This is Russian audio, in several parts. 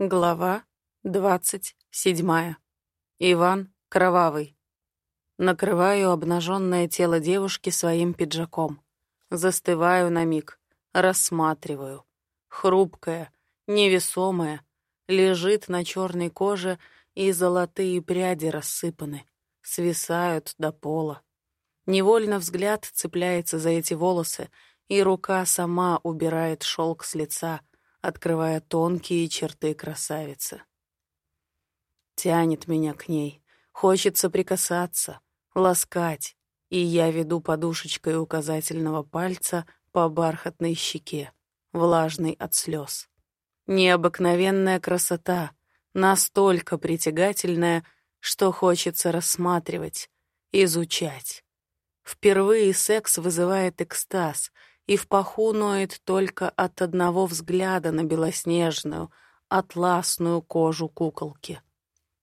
Глава двадцать седьмая. Иван Кровавый. Накрываю обнаженное тело девушки своим пиджаком. Застываю на миг, рассматриваю. Хрупкая, невесомая, лежит на черной коже, и золотые пряди рассыпаны, свисают до пола. Невольно взгляд цепляется за эти волосы, и рука сама убирает шелк с лица — открывая тонкие черты красавицы. Тянет меня к ней, хочется прикасаться, ласкать, и я веду подушечкой указательного пальца по бархатной щеке, влажной от слез. Необыкновенная красота, настолько притягательная, что хочется рассматривать, изучать. Впервые секс вызывает экстаз — и в паху ноет только от одного взгляда на белоснежную, атласную кожу куколки.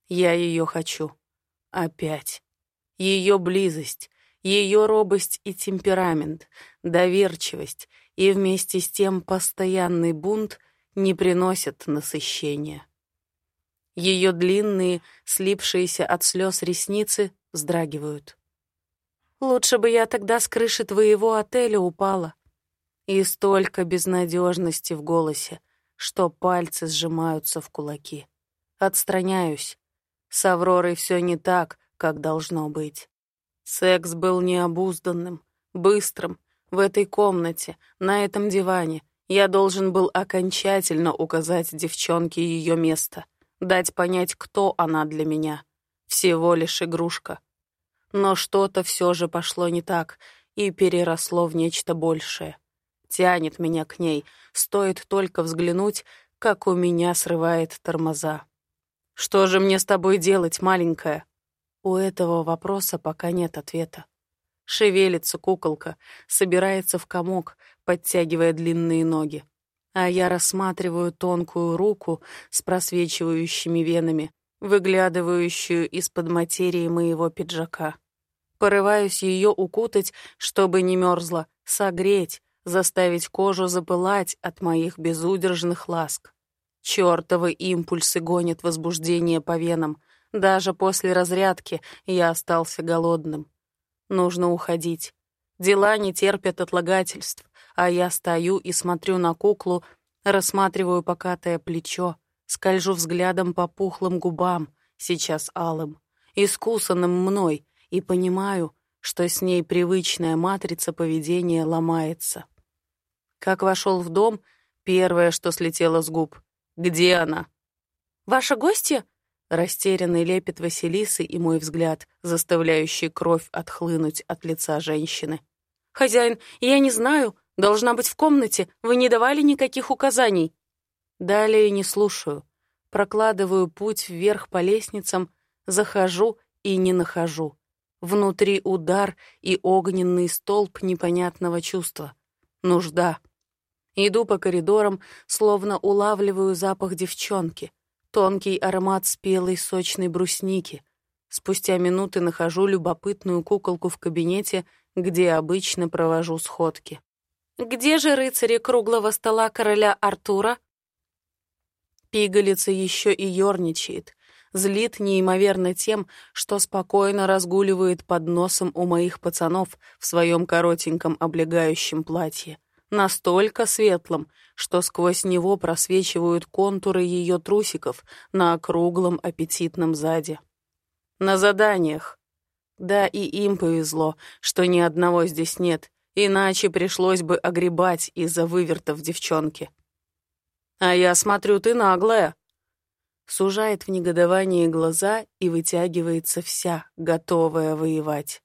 Я ее хочу. Опять. Ее близость, ее робость и темперамент, доверчивость и вместе с тем постоянный бунт не приносят насыщения. Ее длинные, слипшиеся от слез ресницы вздрагивают. «Лучше бы я тогда с крыши твоего отеля упала», и столько безнадежности в голосе, что пальцы сжимаются в кулаки. Отстраняюсь. С Авророй все не так, как должно быть. Секс был необузданным, быстрым. В этой комнате, на этом диване, я должен был окончательно указать девчонке ее место, дать понять, кто она для меня. Всего лишь игрушка. Но что-то все же пошло не так и переросло в нечто большее тянет меня к ней. Стоит только взглянуть, как у меня срывает тормоза. «Что же мне с тобой делать, маленькая?» У этого вопроса пока нет ответа. Шевелится куколка, собирается в комок, подтягивая длинные ноги. А я рассматриваю тонкую руку с просвечивающими венами, выглядывающую из-под материи моего пиджака. Порываюсь ее укутать, чтобы не мерзла, согреть, заставить кожу запылать от моих безудержных ласк. Чёртовы импульсы гонят возбуждение по венам. Даже после разрядки я остался голодным. Нужно уходить. Дела не терпят отлагательств, а я стою и смотрю на куклу, рассматриваю покатое плечо, скольжу взглядом по пухлым губам, сейчас алым, искусанным мной, и понимаю, что с ней привычная матрица поведения ломается. Как вошел в дом, первое, что слетело с губ. «Где она?» «Ваша гостья?» Растерянный лепет Василисы и мой взгляд, заставляющий кровь отхлынуть от лица женщины. «Хозяин, я не знаю. Должна быть в комнате. Вы не давали никаких указаний». Далее не слушаю. Прокладываю путь вверх по лестницам, захожу и не нахожу. Внутри удар и огненный столб непонятного чувства. Нужда. Иду по коридорам, словно улавливаю запах девчонки, тонкий аромат спелой сочной брусники. Спустя минуты нахожу любопытную куколку в кабинете, где обычно провожу сходки. «Где же рыцари круглого стола короля Артура?» Пигалица еще и ерничает, злит неимоверно тем, что спокойно разгуливает под носом у моих пацанов в своем коротеньком облегающем платье настолько светлым, что сквозь него просвечивают контуры ее трусиков на округлом аппетитном заде. На заданиях. Да, и им повезло, что ни одного здесь нет, иначе пришлось бы огребать из-за вывертов девчонки. «А я смотрю, ты наглая», сужает в негодовании глаза и вытягивается вся, готовая воевать.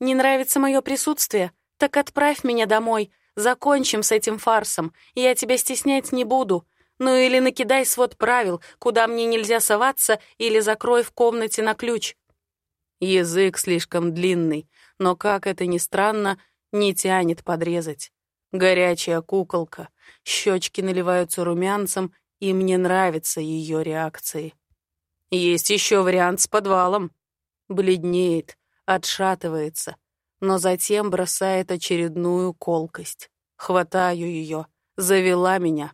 «Не нравится мое присутствие? Так отправь меня домой. Закончим с этим фарсом, я тебя стеснять не буду. Ну или накидай свод правил, куда мне нельзя соваться, или закрой в комнате на ключ. Язык слишком длинный, но, как это ни странно, не тянет подрезать. Горячая куколка, щечки наливаются румянцем, и мне нравятся ее реакции. Есть еще вариант с подвалом. Бледнеет, отшатывается — но затем бросает очередную колкость. Хватаю ее, завела меня.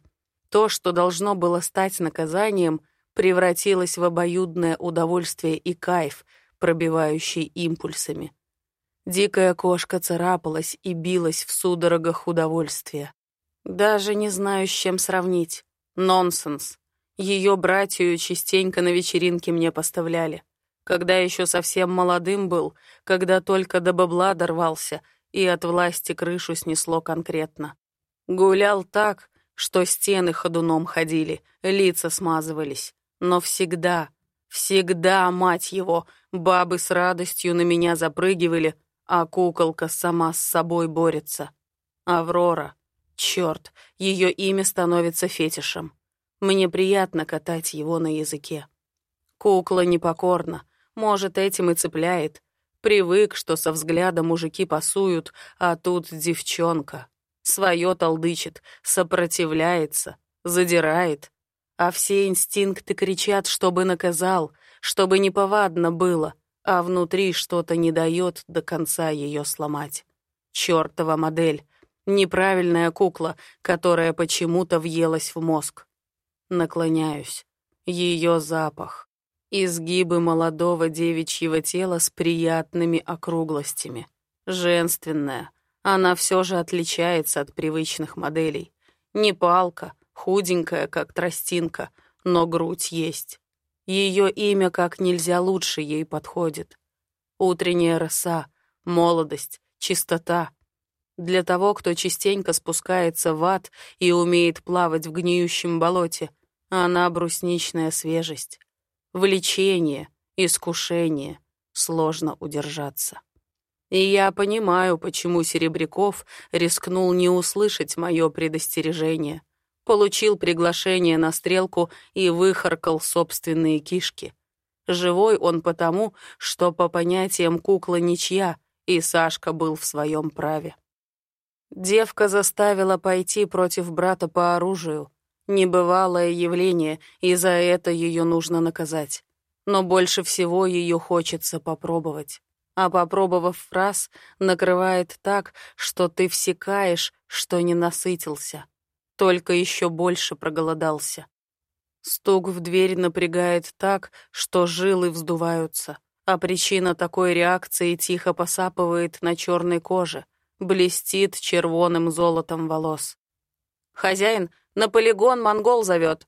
То, что должно было стать наказанием, превратилось в обоюдное удовольствие и кайф, пробивающий импульсами. Дикая кошка царапалась и билась в судорогах удовольствия. Даже не знаю, с чем сравнить. Нонсенс. Ее братью частенько на вечеринке мне поставляли. Когда еще совсем молодым был, когда только до бабла дорвался и от власти крышу снесло конкретно. Гулял так, что стены ходуном ходили, лица смазывались. Но всегда, всегда, мать его, бабы с радостью на меня запрыгивали, а куколка сама с собой борется. Аврора. Черт, ее имя становится фетишем. Мне приятно катать его на языке. Кукла непокорна, может, этим и цепляет. Привык, что со взгляда мужики пасуют, а тут девчонка. Своё толдычит, сопротивляется, задирает. А все инстинкты кричат, чтобы наказал, чтобы неповадно было — а внутри что-то не дает до конца ее сломать. Чёртова модель. Неправильная кукла, которая почему-то въелась в мозг. Наклоняюсь. Ее запах. Изгибы молодого девичьего тела с приятными округлостями. Женственная. Она все же отличается от привычных моделей. Не палка, худенькая, как тростинка, но грудь есть. Ее имя как нельзя лучше ей подходит. Утренняя роса, молодость, чистота. Для того, кто частенько спускается в ад и умеет плавать в гниющем болоте, она брусничная свежесть. Влечение, искушение, сложно удержаться. И я понимаю, почему Серебряков рискнул не услышать мое предостережение — Получил приглашение на стрелку и выхаркал собственные кишки. Живой он потому, что по понятиям кукла ничья, и Сашка был в своем праве. Девка заставила пойти против брата по оружию. Небывалое явление, и за это ее нужно наказать. Но больше всего ее хочется попробовать. А попробовав раз, накрывает так, что ты всекаешь, что не насытился только еще больше проголодался. Стук в дверь напрягает так, что жилы вздуваются, а причина такой реакции тихо посапывает на черной коже, блестит червоным золотом волос. «Хозяин, на полигон монгол зовет!»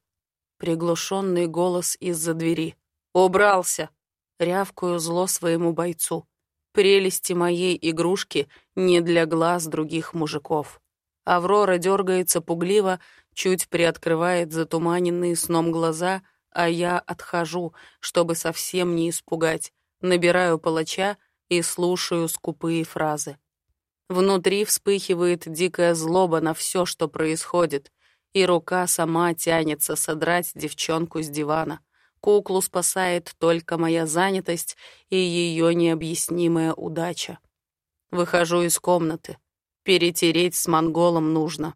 Приглушенный голос из-за двери. «Убрался!» Рявкую зло своему бойцу. Прелести моей игрушки не для глаз других мужиков. Аврора дергается пугливо, чуть приоткрывает затуманенные сном глаза, а я отхожу, чтобы совсем не испугать, набираю палача и слушаю скупые фразы. Внутри вспыхивает дикая злоба на все, что происходит, и рука сама тянется содрать девчонку с дивана. Куклу спасает только моя занятость и ее необъяснимая удача. Выхожу из комнаты. Перетереть с монголом нужно.